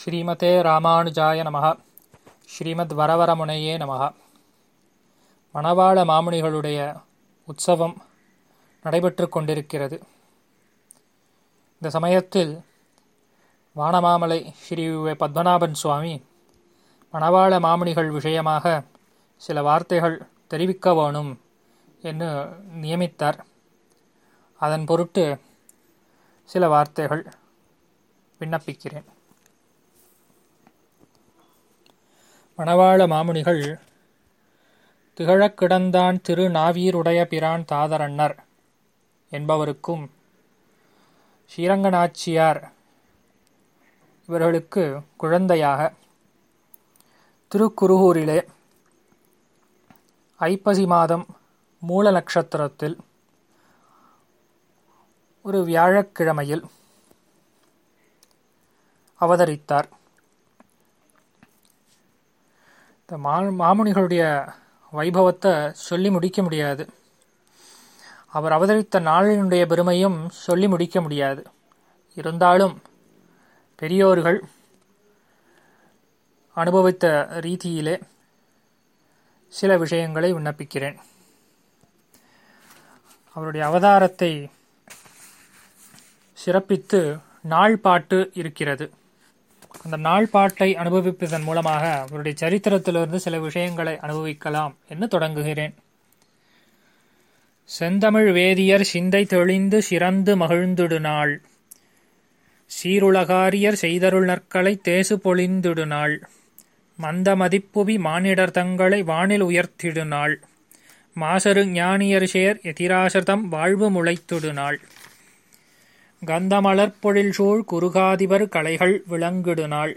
ஸ்ரீமதே ராமானுஜாய நமக ஸ்ரீமத் வரவரமுனையே நமக மணவாள மாமுனிகளுடைய உற்சவம் நடைபெற்று கொண்டிருக்கிறது. இந்த சமயத்தில் வானமாமலை ஸ்ரீ பத்மநாபன் சுவாமி மணவாள மாமுனிகள் விஷயமாக சில வார்த்தைகள் தெரிவிக்க வேணும் என்று நியமித்தார். அதன் பொருட்டு சில வார்த்தைகள் விண்ணப்பிக்கிறேன். மணவாள மாமுனிகள் திகழக் கிடந்தான் திரு நாவீருடைய பிரான் தாதரன்னர் என்பவருக்கும் ஸ்ரீரங்கநாச்சியார் இவர்களுக்கு குழந்தையாக திருக்குருகூரிலே ஐப்பசி மாதம் மூல நட்சத்திரத்தில் ஒரு வியாழக்கிழமையில் அவதரித்தார். இந்த மா மாமுனிகளுடைய வைபவத்தை சொல்லி முடிக்க முடியாது. அவர் அவதரித்த நாளினுடைய பெருமையும் சொல்லி முடிக்க முடியாது. இருந்தாலும் பெரியோர்கள் அனுபவித்த ரீதியிலே சில விஷயங்களை விண்ணப்பிக்கிறேன். அவருடைய அவதாரத்தை சிறப்பித்து நாள் பாட்டு இருக்கிறது. அந்த நாள் பாட்டை அனுபவிப்பதன் மூலமாக அவருடைய சரித்திரத்திலிருந்து சில விஷயங்களை அனுபவிக்கலாம் என்று தொடங்குகிறேன். செந்தமிழ் வேதியர் சிந்தை தெளிந்து சிறந்து மகிழ்ந்துடு நாள். சீருலகாரியர் செய்தருள் நற்களை தேசு பொழிந்துடு நாள். மந்த மதிப்புவி மானிடர் தங்களை வானில் உயர்த்திடு நாள். மாசரு ஞானியர் சேர் எதிராசதம் வாழ்வு முளைத்துடு நாள். கந்தமலர் பொழில் சூழ் குறுகாதிபர் கலைகள் விளங்கிடுநாள்.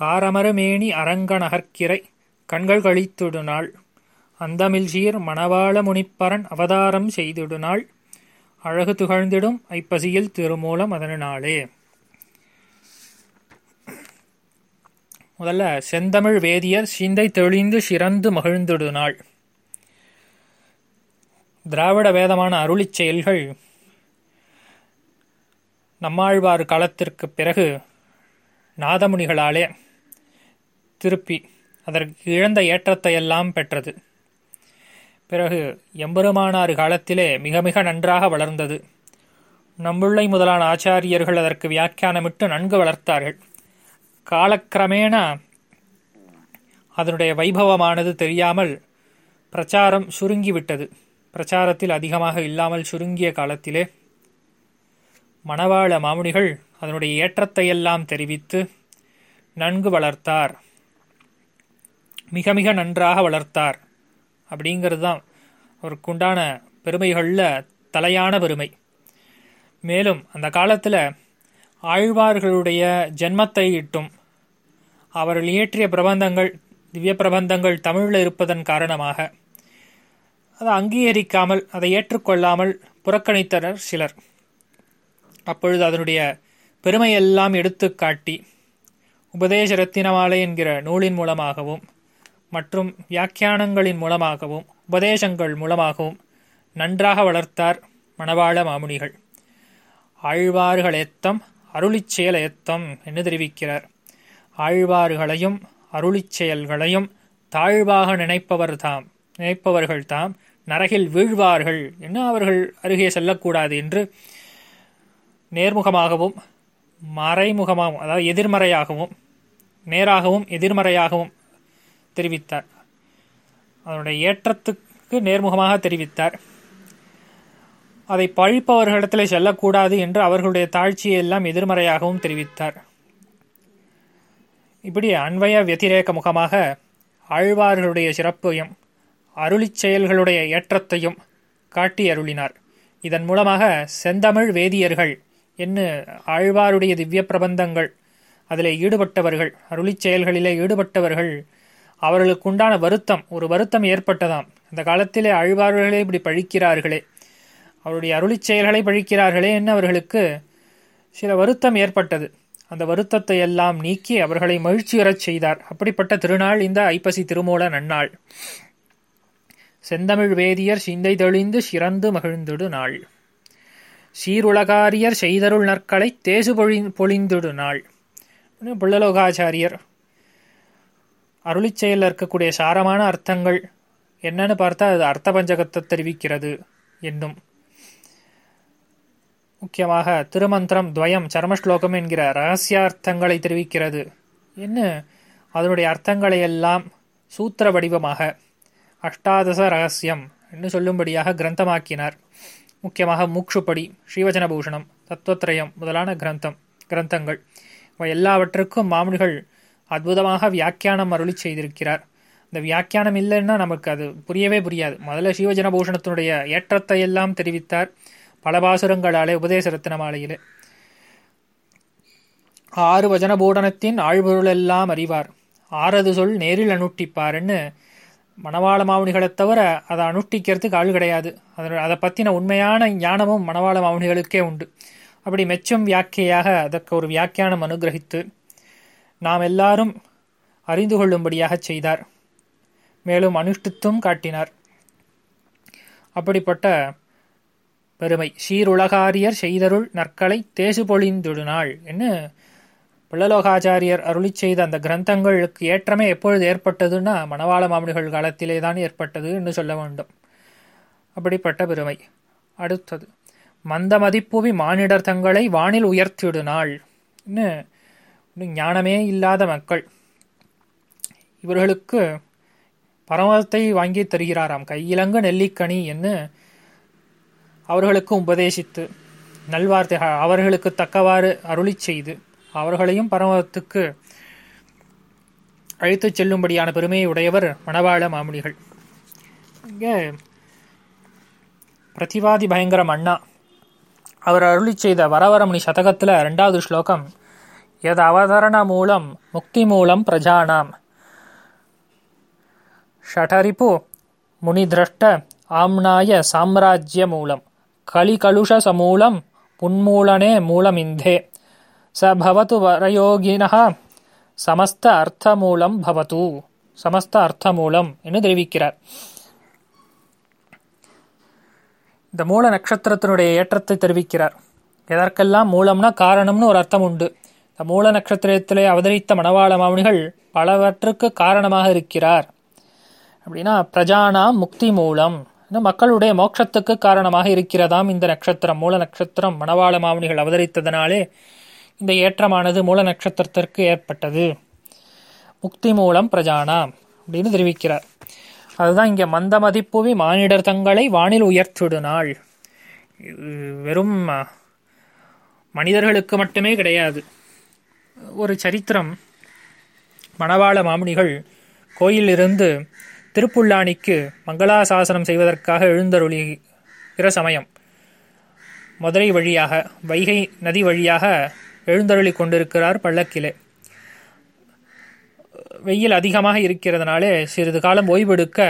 காரமருமேனி காரமரமேனி அரங்க கண்கள் கழித்துடுநாள். அந்தமில் சீர் மணவாள முனிப்பரன் அவதாரம் செய்திடுநாள். அழகு துகழ்ந்திடும் ஐப்பசியில் திருமூலம் அதன நாளே முதல்ல செந்தமிழ் வேதியர் சிந்தை தெளிந்து சிறந்து மகிழ்ந்திடுநாள். திராவிட வேதமான அருளிச் செயல்கள் நம்மாழ்வார் காலத்திற்கு பிறகு நாதமுனிகளாலே திருப்பி அதற்கு இழந்த ஏற்றத்தை எல்லாம் பெற்றது. பிறகு எம்பெருமானார் காலத்திலே மிக மிக நன்றாக வளர்ந்தது. நம்புள்ளை முதலான ஆச்சாரியர்கள் அதற்கு வியாக்கியானமிட்டு நன்கு வளர்த்தார்கள். காலக்கிரமேண அதனுடைய வைபவமானது தெரியாமல் பிரச்சாரம் சுருங்கிவிட்டது. பிரச்சாரத்தில் அதிகமாக இல்லாமல் சுருங்கிய காலத்திலே மணவாள மாமுனிகள் அதனுடைய ஏற்றத்தையெல்லாம் தெரிவித்து நன்கு வளர்த்தார். மிக மிக நன்றாக வளர்த்தார். அப்படிங்கிறது தான் அவருக்குண்டான பெருமைகளில் தலையான பெருமை. மேலும் அந்த காலத்தில் ஆழ்வார்களுடைய ஜென்மத்தை இட்டும் அவர்கள் இயற்றிய பிரபந்தங்கள் திவ்ய பிரபந்தங்கள் தமிழில் இருப்பதன் காரணமாக அதை அங்கீகரிக்காமல் அதை ஏற்றுக்கொள்ளாமல் புறக்கணித்தனர் சிலர். அப்பொழுது அதனுடைய பெருமையெல்லாம் எடுத்து காட்டி உபதேச ரத்தினமாலை என்கிற நூலின் மூலமாகவும் மற்றும் வியாக்கியானங்களின் மூலமாகவும் உபதேசங்கள் மூலமாகவும் நன்றாக வளர்த்தார் மணவாள மாமுனிகள். ஆழ்வார்கள் எத்தம் அருளிச் செயல் என்று தெரிவிக்கிறார். ஆழ்வார்களையும் அருளிச் செயல்களையும் தாழ்வாக நினைப்பவர் தாம் நினைப்பவர்கள் தாம் நரகில் வீழ்வார்கள் என்று அவர்கள் அருகே செல்லக்கூடாது என்று நேர்முகமாகவும் மறைமுகமாகவும் அதாவது எதிர்மறையாகவும் நேராகவும் எதிர்மறையாகவும் தெரிவித்தார். அதனுடைய ஏற்றத்துக்கு நேர்முகமாக தெரிவித்தார். அதை பழிப்பவர்களிடத்தில் செல்லக்கூடாது என்று அவர்களுடைய தாழ்ச்சியை எல்லாம் எதிர்மறையாகவும் தெரிவித்தார். இப்படி அன்வய வத்திரேக முகமாக ஆழ்வார்களுடைய சிறப்பையும் அருளிச் செயல்களுடைய ஏற்றத்தையும் காட்டி அருளினார் இதன் மூலமாக செந்தமிழ் வேதியர்கள் என்று ஆழ்வாருடைய திவ்ய பிரபந்தங்கள் அதில் ஈடுபட்டவர்கள் அருளிச் செயல்களிலே ஈடுபட்டவர்கள் அவர்களுக்கு உண்டான வருத்தம் ஒரு வருத்தம் ஏற்பட்டதாம். அந்த காலத்திலே ஆழ்வார்களே இப்படி பழிக்கிறார்களே. அவருடைய அருளிச் செயல்களை பழிக்கிறார்களே என்று அவர்களுக்கு? சில வருத்தம் ஏற்பட்டது. அந்த வருத்தத்தை எல்லாம் நீக்கி அவர்களை மகிழ்ச்சியுறச் செய்தார். அப்படிப்பட்ட திருநாள் இந்த ஐப்பசி திருமூல நன்னாள். செந்தமிழ் வேதியர் சிந்தை தெளிந்து சிறந்து மகிழ்ந்துடு நாள். சீருலகாரியர் செய்தருள் நற்களை தேசு பொழி பொழிந்துடு நாள். புள்ளலோகாச்சாரியர்? அருளிச் செயலில் இருக்கக்கூடிய சாரமான அர்த்தங்கள் என்னன்னு பார்த்தா அது அர்த்த பஞ்சகத்தை தெரிவிக்கிறது என்னும். முக்கியமாக திருமந்திரம் துவயம் சர்மஸ்லோகம் என்கிற ரகசியார்த்தங்களை தெரிவிக்கிறது. என்ன? அதனுடைய அர்த்தங்களை எல்லாம் சூத்திர வடிவமாக அஷ்டாதச ரகசியம் என்று சொல்லும்படியாக கிரந்தமாக்கினார். முக்கியமாக மூக்ஷுப்படி ஸ்ரீவஜன பூஷணம் தத்துவத்ரயம் முதலான கிரந்தம் கிரந்தங்கள். இவை எல்லாவற்றுக்கும் மாமுனிகள் அற்புதமாக வியாக்கியானம் அருளி செய்திருக்கிறார். இந்த வியாக்கியானம் இல்லைன்னா நமக்கு அது புரியவே புரியாது. முதல்ல ஸ்ரீவஜன பூஷணத்தினுடைய ஏற்றத்தை எல்லாம் தெரிவித்தார் பல பாசுரங்களாலே உபதேச ரத்தின மாலையிலே ஆறு வஜன பூடனத்தின் ஆழ்பொருளெல்லாம் அறிவார். ஆறது சொல் நேரில் அனுஷ்டிப்பார்னு மணவாள மாவுனிகளைத் தவிர அதை அனுஷ்டிக்கிறதுக்கு ஆள் கிடையாது. அதனை அதை பற்றின உண்மையான ஞானமும் மணவாள மாவுனிகளுக்கே உண்டு. அப்படி மெச்சும் வியாக்கியாக அதற்கு ஒரு வியாக்கியானம் அனுகிரகித்து நாம் எல்லாரும் அறிந்து கொள்ளும்படியாக செய்தார். மேலும் அனுஷ்டித்தும் காட்டினார். அப்படிப்பட்ட பெருமை. சீருலகாரியர் செய்தருள் நற்களை தேசு பொழிந்துடுநாள் என்று பிள்ளலோகாச்சாரியர் அருளி செய்த அந்த கிரந்தங்களுக்கு ஏற்றமே எப்பொழுது ஏற்பட்டதுன்னா மணவாள மாமனிகள் காலத்திலே தான் ஏற்பட்டது என்று சொல்ல வேண்டும். அப்படிப்பட்ட பெருமை. அடுத்தது மந்த மதிப்புவி மானிடர் தங்களை வானில் உயர்த்திடுநாள் இன்னும் ஞானமே இல்லாத மக்கள். இவர்களுக்கு பரமத்தை வாங்கி தருகிறாராம். கையிலங்கு நெல்லிக்கனி என்று அவர்களுக்கு உபதேசித்து நல்வார்த்தைகள் அவர்களுக்கு தக்கவாறு அருளி செய்து அவர்களையும் பரமத்துக்கு அழைத்துச் செல்லும்படியான பெருமையை உடையவர் மணவாள மாமுனிகள். இங்கே பிரதிவாதி பயங்கரம் அண்ணா அவர் அருளி செய்த வரவரமணி சதகத்தில் ரெண்டாவது ஸ்லோகம் எது அவதரண மூலம் முக்தி மூலம் பிரஜானாம். ஷடரிப்பு முனிதிரஷ்ட ஆம்னாய சாம்ராஜ்ய மூலம். கலிகலுஷ சமூலம் புன்மூலனே மூலமிந்தே. ச பவத்து வரயோகினः சமஸ்த அர்த்தமூலம் பவத்து சமஸ்த அர்த்தமூலம் என்று தெரிவிக்கிறார் இந்த மூல நட்சத்திரத்தினுடைய ஏற்றத்தை தெரிவிக்கிறார் எதற்கெல்லாம் மூலம்னா காரணம்னு ஒரு அர்த்தம் உண்டு இந்த மூல நட்சத்திரத்திலே அவதரித்த மணவாள மாமணிகள் பலவற்றுக்கு காரணமாக இருக்கிறார் அப்படின்னா பிரஜானா முக்தி மூலம் மக்களுடைய மோட்சத்துக்கு காரணமாக இருக்கிறதாம் இந்த நட்சத்திரம் மூல நட்சத்திரம் மணவாள மாமணிகள் அவதரித்ததனாலே இந்த ஏற்றமானது மூல நட்சத்திரத்திற்கு ஏற்பட்டது. முக்தி மூலம் பிரஜானாம் அப்படின்னு தெரிவிக்கிறார். அதுதான் இங்கே மந்த மதிப்புவி மானிடர் தங்களை வானில் உயர்த்திடு வெறும் மனிதர்களுக்கு மட்டுமே கிடையாது. ஒரு சரித்திரம். மணவாள மாமுனிகள் கோயிலிருந்து திருப்புல்லானிக்கு மங்களாசாசனம் செய்வதற்காக எழுந்தருளிகிற சமயம். மதுரை வழியாக வைகை நதி வழியாக எழுந்தருளி கொண்டிருக்கிறார் பள்ளக்கிலே வெயில் அதிகமாக இருக்கிறதுனாலே சிறிது காலம் ஓய்வெடுக்க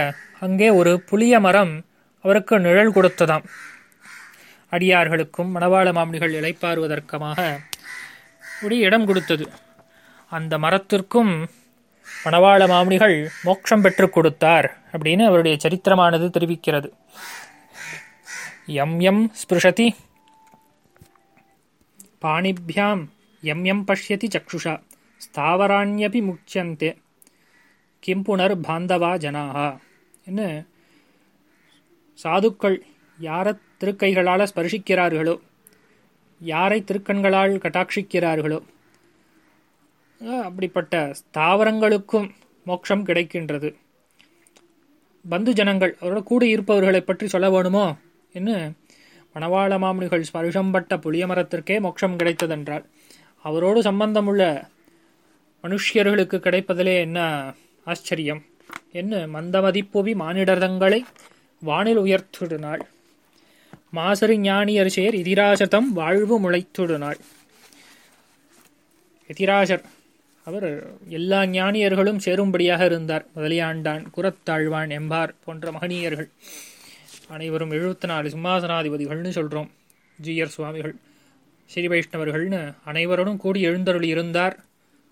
அங்கே ஒரு புளிய மரம் அவருக்கு நிழல் கொடுத்ததாம். அடியார்களுக்கும் மணவாள மாமனிகள் இழைப்பாருவதற்கமாக இப்படி இடம் கொடுத்தது. அந்த மரத்திற்கும் மணவாள மாமுனிகள் மோட்சம் பெற்றுக் கொடுத்தார் அப்படின்னு அவருடைய சரித்திரமானது தெரிவிக்கிறது. எம் எம் ஸ்பிருஷதி பாணிபியாம் எம் எம் பஷ்யதி சக்ஷுஷா ஸ்தாவராண்யபி முக்கியந்தே கிம் புனர் பாந்தவா ஜனாகா என்ன? சாதுக்கள் யாரை திருக்கைகளால் ஸ்பர்சிக்கிறார்களோ யாரை திருக்கண்களால் கட்டாட்சிக்கிறார்களோ? அப்படிப்பட்ட ஸ்தாவரங்களுக்கும் மோட்சம் கிடைக்கின்றது. பந்து ஜனங்கள் அவரோட கூட இருப்பவர்களை பற்றி சொல்ல வேணுமோ? என்ன? மணவாள மாமுனிகள் ஸ்பருஷம்பட்ட புளியமரத்திற்கே மோட்சம் கிடைத்ததென்றால் அவரோடு சம்பந்தமுள்ள மனுஷ்யர்களுக்கு கிடைப்பதிலே என்ன ஆச்சரியம்? என்ன மந்தமதிப்புவி மானிடர்தங்களை வானில் உயர்த்துடுனாள். மாசரி ஞானியர் சேர் இதிராசதம் வாழ்வு முளைத்துடுனாள். எதிராசர் அவர் எல்லா ஞானியர்களும் சேரும்படியாக இருந்தார். முதலியாண்டான் குரத்தாழ்வான் எம்பார் போன்ற மகனியர்கள். அனைவரும் எழுபத்தி நாலு சிம்மாசனாதிபதிகள்னு சொல்கிறோம் ஜீயர் சுவாமிகள் ஸ்ரீ வைஷ்ணவர்கள்னு அனைவரோடும் கூடி எழுந்தருள் இருந்தார்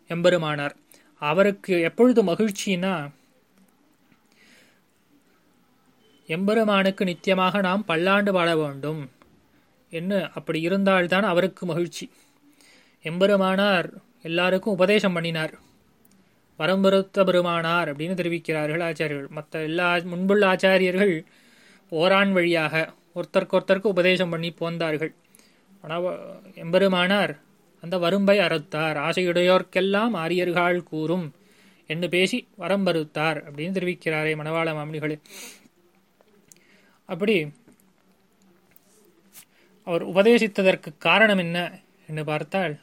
எம்பெருமானார். அவருக்கு எப்பொழுது மகிழ்ச்சின்னா எம்பெருமானுக்கு நித்தியமாக நாம் பல்லாண்டு வாழ வேண்டும் என்று அப்படி இருந்தால்தான் அவருக்கு மகிழ்ச்சி. எம்பெருமானார் எல்லாருக்கும் உபதேசம் பண்ணினார். வரம்பருத்த பெருமானார் அப்படின்னு தெரிவிக்கிறார்கள் ஆச்சாரியர்கள். மற்ற எல்லா முன்புள்ள ஆச்சாரியர்கள் ஓரான் வழியாக ஒருத்தருக்கொருத்தருக்கு உபதேசம் பண்ணி போந்தார்கள். ஆனால் எம்பெருமானார் அந்த வரும்பை அறுத்தார். ஆசையுடையோர்க்கெல்லாம் ஆரியர்கள் கூறும் என்று பேசி வரம்பறுத்தார் அப்படின்னு தெரிவிக்கிறாரே மணவாள மாமணிகளே அப்படி அவர் உபதேசித்ததற்கு காரணம் என்ன என்று பார்த்தால்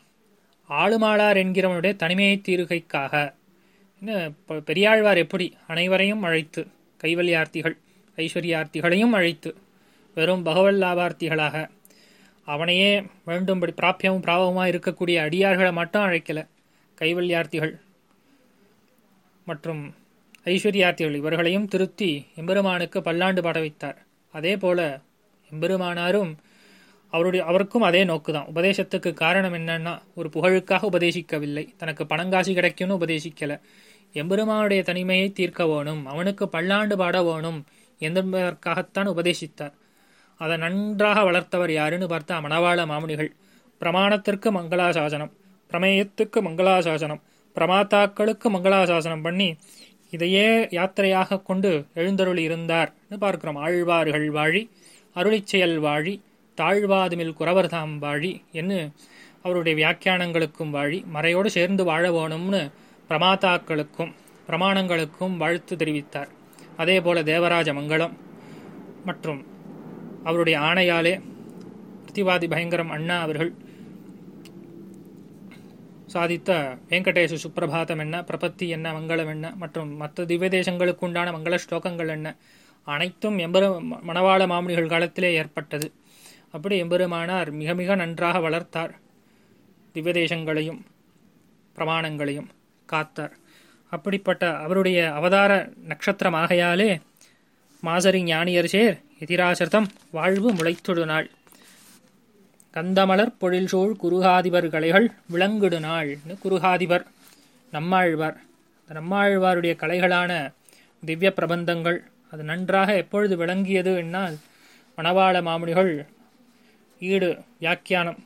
ஆளுமாளார் என்கிறவனுடைய தனிமையை தீர்கைக்காக பெரியாழ்வார் எப்படி அனைவரையும் அழைத்து கைவல்யார்த்திகள் ஐஸ்வர்யார்த்திகளையும் அழைத்து வெறும் பகவல் லாபார்த்திகளாக அவனையே வேண்டும்படி பிராப்பியமும் பிராபகமாக இருக்கக்கூடிய அடியார்களை மட்டும் அழைக்கல. கைவல்யார்த்திகள் மற்றும் ஐஸ்வர்யார்த்திகள் இவர்களையும் திருத்தி எம்பெருமானுக்கு பல்லாண்டு பாட வைத்தார். அதே போல எம்பெருமானாரும் அவருடைய அவருக்கும் அதே நோக்கு தான் உபதேசத்துக்கு காரணம் என்னன்னா ஒரு புகழுக்காக உபதேசிக்கவில்லை. தனக்கு பணங்காசி கிடைக்கும்னு உபதேசிக்கல. எம்பெருமானுடைய தனிமையை தீர்க்க வேணும். அவனுக்கு பல்லாண்டு பாட வேணும். என்பதற்காகத்தான் உபதேசித்தார். அதை நன்றாக வளர்த்தவர் யாருன்னு பார்த்தா மணவாள மாமுனிகள் பிரமாணத்திற்கு மங்களாசாசனம் பிரமேயத்துக்கு மங்களாசாசனம் பிரமாத்தாக்களுக்கு மங்களாசாசனம் பண்ணி இதையே யாத்திரையாக கொண்டு எழுந்தருளி இருந்தார்னு பார்க்கிறோம். ஆழ்வார்கள் வாழி அருளிச்செயல் வாழி தாழ்வாதுமில் குறவர்தாம் வாழி என்று அவருடைய வியாக்கியானங்களுக்கும் வாழி மறையோடு சேர்ந்து வாழ வேணும்னு பிரமாத்தாக்களுக்கும் பிரமாணங்களுக்கும் வாழ்த்து தெரிவித்தார். அதே போல தேவராஜ மங்களம் மற்றும் அவருடைய ஆணையாலே பிரதிவாதி பயங்கரம் அண்ணா அவர்கள் சாதித்த வெங்கடேஷ சுப்பிரபாதம் என்ன பிரபத்தி என்ன மங்களம் என்ன மற்றும் மற்ற திவ்ய தேசங்களுக்கு உண்டான மங்கள ஸ்லோகங்கள் என்ன? அனைத்தும் எம்பெரு மணவாள மாமுனிகள் காலத்திலே ஏற்பட்டது. அப்படி எம்பெருமானார் மிக மிக நன்றாக வளர்த்தார். திவ்ய தேசங்களையும் பிரமாணங்களையும் காத்தார். அப்படிப்பட்ட அவருடைய அவதார நட்சத்திரமாகையாலே மாசரி ஞானியர் சேர் எதிராசிரதம் வாழ்வு முளைத்தொடு நாள். கந்தமலர் பொழில்சூழ் குருகாதிபர் கலைகள் விளங்குடு நாள் குருகாதிபர் நம்மாழ்வார். நம்மாழ்வாருடைய கலைகளான திவ்ய பிரபந்தங்கள் அது நன்றாக எப்பொழுது விளங்கியது என்னால் மணவாள மாமுனிகள் ஈடு வியாக்கியானம்.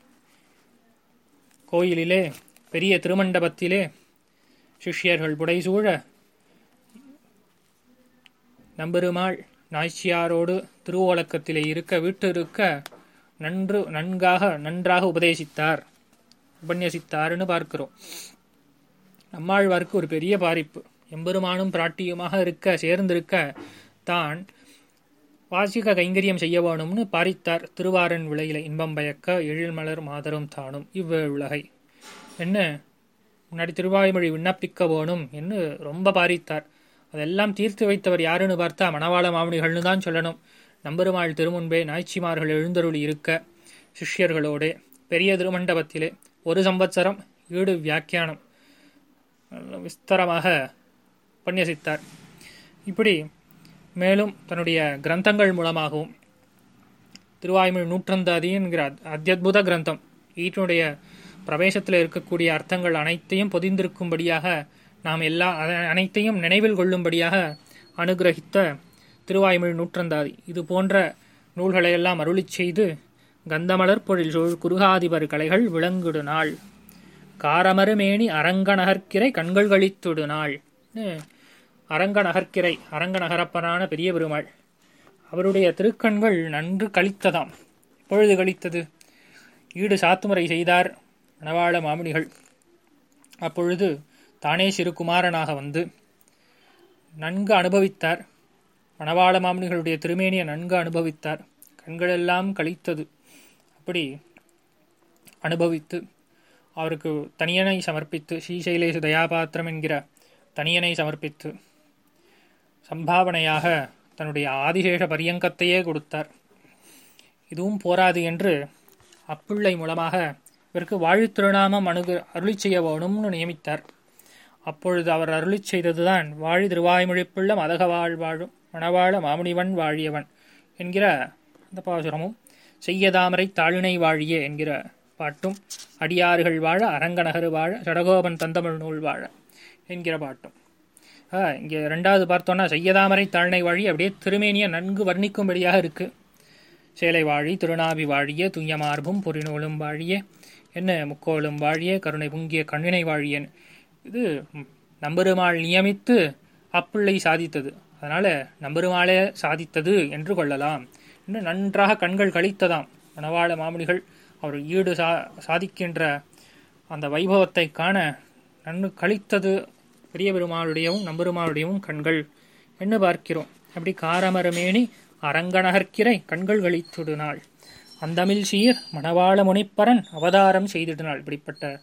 கோயிலிலே பெரிய திருமண்டபத்திலே சிஷ்யர்கள் புடைசூழ நம்பெருமாள் நாய்ச்சியாரோடு திருவோலக்கத்திலே இருக்க விட்டு இருக்க நன்று நன்காக நன்றாக உபதேசித்தார். உபன்யசித்தார்னு பார்க்கிறோம். நம்மாழ்வார்க்கு ஒரு பெரிய பாரிப்பு. எம்பெருமானும் பிராட்டியுமாக இருக்க சேர்ந்திருக்க தான் வாசிக கைங்கரியம் செய்ய வேணும்னு பாரித்தார் திருவாரன் விளையில இன்பம் பயக்க எழில்மலர் மாதரும் தானும் இவ்வுலகை என்ன? முன்னாடி திருவாய்மொழி விண்ணப்பிக்க வேணும் என்று ரொம்ப பாரித்தார். அதெல்லாம் தீர்த்து வைத்தவர் யாருன்னு பார்த்தா மணவாள மாமணிகள்னு தான் சொல்லணும். நம்பெருமாள் திருமுன்பே நாய்ச்சிமார்கள் எழுந்தருளி இருக்க சிஷ்யர்களோடே பெரிய திருமண்டபத்திலே ஒரு சம்பத்சரம் ஈடு வியாக்கியானம். விஸ்தரமாக பன்னியசித்தார் இப்படி மேலும் தன்னுடைய கிரந்தங்கள் மூலமாகவும் திருவாய்மொழி நூற்றந்தாதி என்கிற அத்தியுத கிரந்தம் ஈட்டினுடைய பிரவேசத்தில் இருக்கக்கூடிய அர்த்தங்கள் அனைத்தையும் பொதிந்திருக்கும்படியாக நாம் எல்லா அனைத்தையும் நினைவில் கொள்ளும்படியாக அனுகிரகித்த திருவாய்மொழி நூற்றந்தாதி. இது போன்ற நூல்களையெல்லாம் அருளிச் செய்து கந்தமலர் பொழில் சூழ் குருகாதிபர் கலைகள் விளங்குடு நாள் காரமருமேனி அரங்கநகர்க்கிரை கண்கள் கழித்துடு நாள் அரங்கநகர்க்கிரை அரங்கநகரப்பனான பெரிய பெருமாள். அவருடைய திருக்கண்கள் நன்று கழித்ததாம். எப்பொழுது கழித்தது? ஈடு சாத்துமுறை செய்தார். மணவாள மாமுனிகள். அப்பொழுது தானே சிறுகுமாரனாக வந்து நன்கு அனுபவித்தார். மணவாள மாமுனிகளுடைய திருமேனியை நன்கு அனுபவித்தார். கண்களெல்லாம் கழித்தது. அப்படி அனுபவித்து அவருக்கு தனியனை சமர்ப்பித்து ஸ்ரீசைலேசு தயாபாத்திரம் என்கிற தனியனை சமர்ப்பித்து சம்பாவனையாக தன்னுடைய ஆதிசேஷ பரியங்கத்தையே கொடுத்தார். இதுவும் போராது என்று அப்பிள்ளை மூலமாக இவருக்கு வாழித்திருநாமம் அணுகு அருளி செய்ய வேணும்னு நியமித்தார். அப்பொழுது அவர் அருளி செய்ததுதான் வாழி திருவாய்மொழிப்புள்ள மதக வாழ்வாழும் மணவாழ மாமுனிவன் வாழியவன் என்கிற அந்த பாசுரமும் செய்யதாமரை தாழினை வாழிய என்கிற பாட்டும் அடியாறுகள் வாழ அரங்கநகரு வாழ சடகோபன் தந்தமிழ் நூல் வாழ என்கிற பாட்டும். இங்கே ரெண்டாவது பார்த்தோன்னா செய்யதாமரை தாழ்னை வாழி அப்படியே திருமேனியை நன்கு வர்ணிக்கும்படியாக இருக்கு. சேலை வாழி திருநாபி வாழிய துய்யமார்பும் பொறிநூலும் வாழிய என்ன முக்கோளும் வாழிய கருணை பொங்கிய கண்ணினை வாழியன். இது நம்பெருமாள் நியமித்து அப்பிள்ளை சாதித்தது. அதனால நம்பெருமாளே சாதித்தது என்று கொள்ளலாம். இன்னும் நன்றாக கண்கள் கழித்ததாம். மணவாள மாமுனிகள் அவர் ஈடு சா சாதிக்கின்ற அந்த வைபவத்தை காண நன்னு கழித்தது பெரிய பெருமாளுடையவும் நம்பெருமாளுடையவும் கண்கள். என்ன பார்க்கிறோம்? அப்படி காரமரமேனி அரங்கநகர்க்கிறை கண்கள் கழித்துடுனாள் அந்தமிழ் சீர் மணவாள முனிப்பரன் அவதாரம் செய்திடினாள். இப்படிப்பட்ட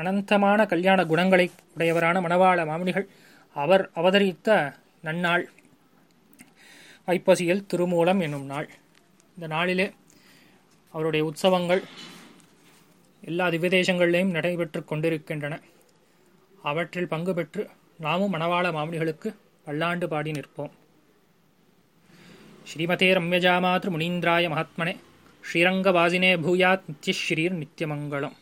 அனந்தமான கல்யாண குணங்களை உடையவரான மணவாள மாமுனிகள் அவர் அவதரித்த நன்னாள் ஐப்பசியில் திருமூலம் என்னும் நாள். இந்த நாளிலே அவருடைய உற்சவங்கள் எல்லா திவ்யதேசங்களிலேயும் நடைபெற்று கொண்டிருக்கின்றன. அவற்றில் பங்கு பெற்று நாமும் மணவாள மாமுனிகளுக்கு பல்லாண்டு பாடி நிற்போம். ஸ்ரீமதே ரம்யஜாமாத்ரு முனீந்திராய மகாத்மனே. श्रीरङ्गवासिने भूयात् नित्यश्रीर्नित्यमङ्गलम्।